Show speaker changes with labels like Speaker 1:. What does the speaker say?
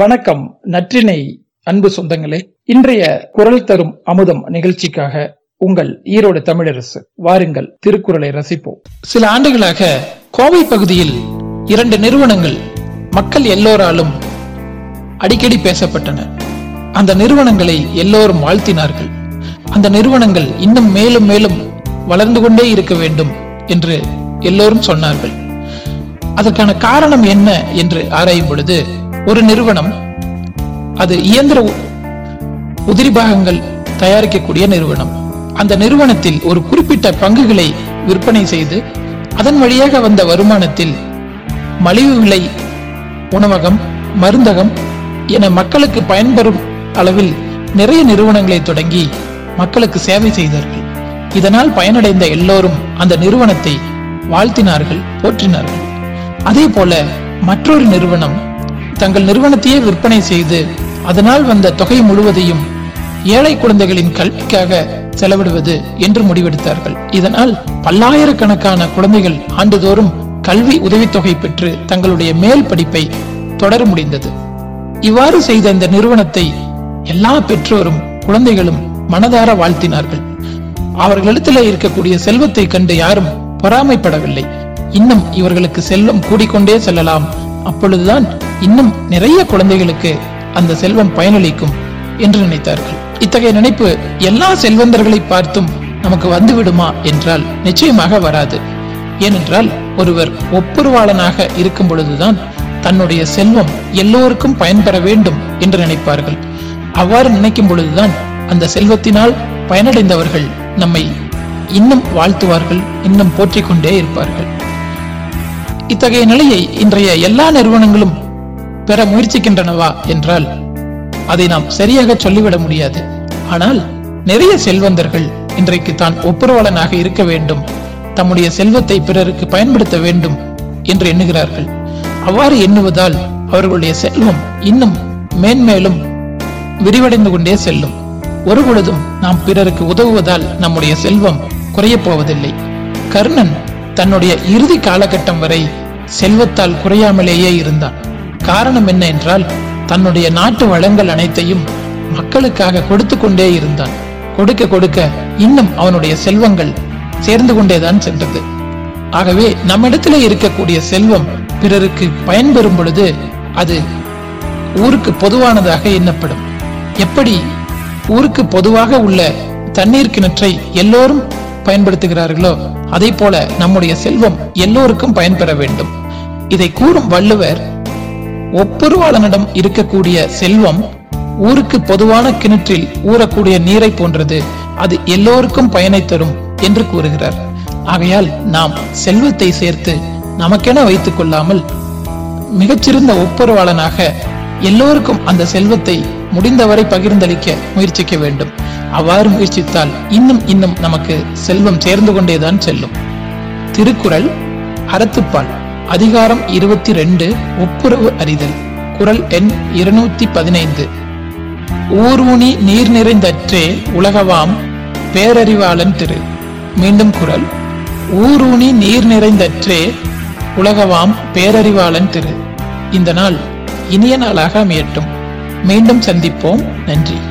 Speaker 1: வணக்கம் நற்றினை அன்பு சொந்தங்களே இன்றைய குரல் தரும் அமுதம் நிகழ்ச்சிக்காக உங்கள் ஈரோடு தமிழரசு வாருங்கள் திருக்குறளை ரசிப்போம் சில ஆண்டுகளாக கோவை பகுதியில் இரண்டு நிறுவனங்கள் மக்கள் எல்லோராலும் அடிக்கடி பேசப்பட்டன அந்த நிறுவனங்களை எல்லோரும் வாழ்த்தினார்கள் அந்த நிறுவனங்கள் இன்னும் மேலும் மேலும் வளர்ந்து கொண்டே இருக்க வேண்டும் என்று எல்லோரும் சொன்னார்கள் அதற்கான காரணம் என்ன என்று ஆராயும் பொழுது ஒரு நிறுவனம் அது இயந்திர உதிரி பாகங்கள் தயாரிக்கக்கூடிய நிறுவனம் அந்த நிறுவனத்தில் ஒரு குறிப்பிட்ட பங்குகளை விற்பனை செய்து அதன் வழியாக வந்த வருமானத்தில் மலிவு விலை உணவகம் மருந்தகம் என மக்களுக்கு பயன்பெறும் அளவில் நிறைய நிறுவனங்களை தொடங்கி மக்களுக்கு சேவை செய்தார்கள் இதனால் பயனடைந்த எல்லோரும் அந்த நிறுவனத்தை வாழ்த்தினார்கள் போற்றினார்கள் அதே போல மற்றொரு நிறுவனம் தங்கள் நிறுவனத்தையே விற்பனை செய்து அதனால் வந்த தொகை முழுவதையும் ஏழை குழந்தைகளின் கல்விக்காக செலவிடுவது என்று முடிவெடுத்தார்கள் இதனால் பல்லாயிரக்கணக்கான குழந்தைகள் ஆண்டுதோறும் கல்வி உதவித்தொகை பெற்று தங்களுடைய மேல் படிப்பை தொடர முடிந்தது இவ்வாறு செய்த இந்த நிறுவனத்தை எல்லா பெற்றோரும் குழந்தைகளும் மனதார வாழ்த்தினார்கள் அவர்களிடத்தில் இருக்கக்கூடிய செல்வத்தை கண்டு யாரும் பொறாமைப்படவில்லை இன்னும் இவர்களுக்கு செல்வம் கூடிக்கொண்டே செல்லலாம் அப்பொழுதுதான் இன்னும் நிறைய குழந்தைகளுக்கு அந்த செல்வம் பயனளிக்கும் என்று நினைத்தார்கள் இத்தகைய நினைப்பு எல்லா செல்வந்தர்களை பார்த்தும் நமக்கு வந்து விடுமா என்றால் நிச்சயமாக வராது ஏனென்றால் ஒருவர் ஒப்புருவாளனாக இருக்கும் பொழுதுதான் தன்னுடைய செல்வம் எல்லோருக்கும் பயன்பெற வேண்டும் என்று நினைப்பார்கள் அவ்வாறு நினைக்கும் பொழுதுதான் அந்த செல்வத்தினால் பயனடைந்தவர்கள் நம்மை இன்னும் வாழ்த்துவார்கள் இன்னும் போற்றிக்கொண்டே இருப்பார்கள் இத்தகைய நிலையை இன்றைய எல்லா நிறுவனங்களும் பெற முயற்சிக்கின்றனவா என்றால் அதை நாம் சரியாக சொல்லிவிட முடியாது ஆனால் நிறைய செல்வந்தர்கள் இன்றைக்கு தான் ஒப்புரவாளனாக இருக்க வேண்டும் தம்முடைய செல்வத்தை பிறருக்கு பயன்படுத்த வேண்டும் என்று எண்ணுகிறார்கள் அவ்வாறு எண்ணுவதால் அவர்களுடைய செல்வம் இன்னும் மேன்மேலும் விரிவடைந்து கொண்டே செல்லும் ஒரு பொழுதும் நாம் பிறருக்கு உதவுவதால் நம்முடைய செல்வம் குறையப் போவதில்லை கர்ணன் தன்னுடைய இறுதி காலகட்டம் வரை செல்வத்தால் குறையாமலேயே இருந்தான் காரணம் என்ன என்றால் தன்னுடைய நாட்டு வளங்கள் அனைத்தையும் மக்களுக்காக கொடுத்து கொண்டே இருந்தான் கொடுக்க கொடுக்க இன்னும் அவனுடைய செல்வங்கள் சேர்ந்து கொண்டேதான் சென்றது ஆகவே நம்மிடத்தில் இருக்கக்கூடிய செல்வம் பிறருக்கு பயன்பெறும் பொழுது அது ஊருக்கு பொதுவானதாக எண்ணப்படும் எப்படி ஊருக்கு பொதுவாக உள்ள தண்ணீர் கிணற்றை எல்லோரும் பயன்படுத்துகிறார்களோ அதே போல நம்முடைய செல்வம் எல்லோருக்கும் பயன்பெற வேண்டும் இதை கூறும் வள்ளுவர் ஒப்புருவாளனிடம் இருக்கக்கூடிய செல்வம் ஊருக்கு பொதுவான கிணற்றில் ஊறக்கூடிய நீரை போன்றது அது எல்லோருக்கும் பயனை தரும் என்று கூறுகிறார் ஆகையால் நாம் செல்வத்தை சேர்த்து நமக்கென வைத்துக் கொள்ளாமல் மிகச்சிறந்த ஒப்புரவாளனாக எல்லோருக்கும் அந்த செல்வத்தை முடிந்தவரை பகிர்ந்தளிக்க முயற்சிக்க வேண்டும் அவ்வாறு முயற்சித்தால் இன்னும் இன்னும் நமக்கு செல்வம் சேர்ந்து கொண்டேதான் செல்லும் திருக்குறள் அறத்துப்பாள் அதிகாரம் இருபத்தி ரெண்டு ஒப்புரவு அறிதல் குரல் எண் இருநூத்தி பதினைந்து ஊர்வுனி நீர் நிறைந்தற்றே உலகவாம் பேரறிவாளன் திரு மீண்டும் குரல் ஊரூனி நீர் நிறைந்தற்றே உலகவாம் பேரறிவாளன் திரு இந்த நாள் இனிய நாளாக அமையட்டும் மீண்டும் சந்திப்போம் நன்றி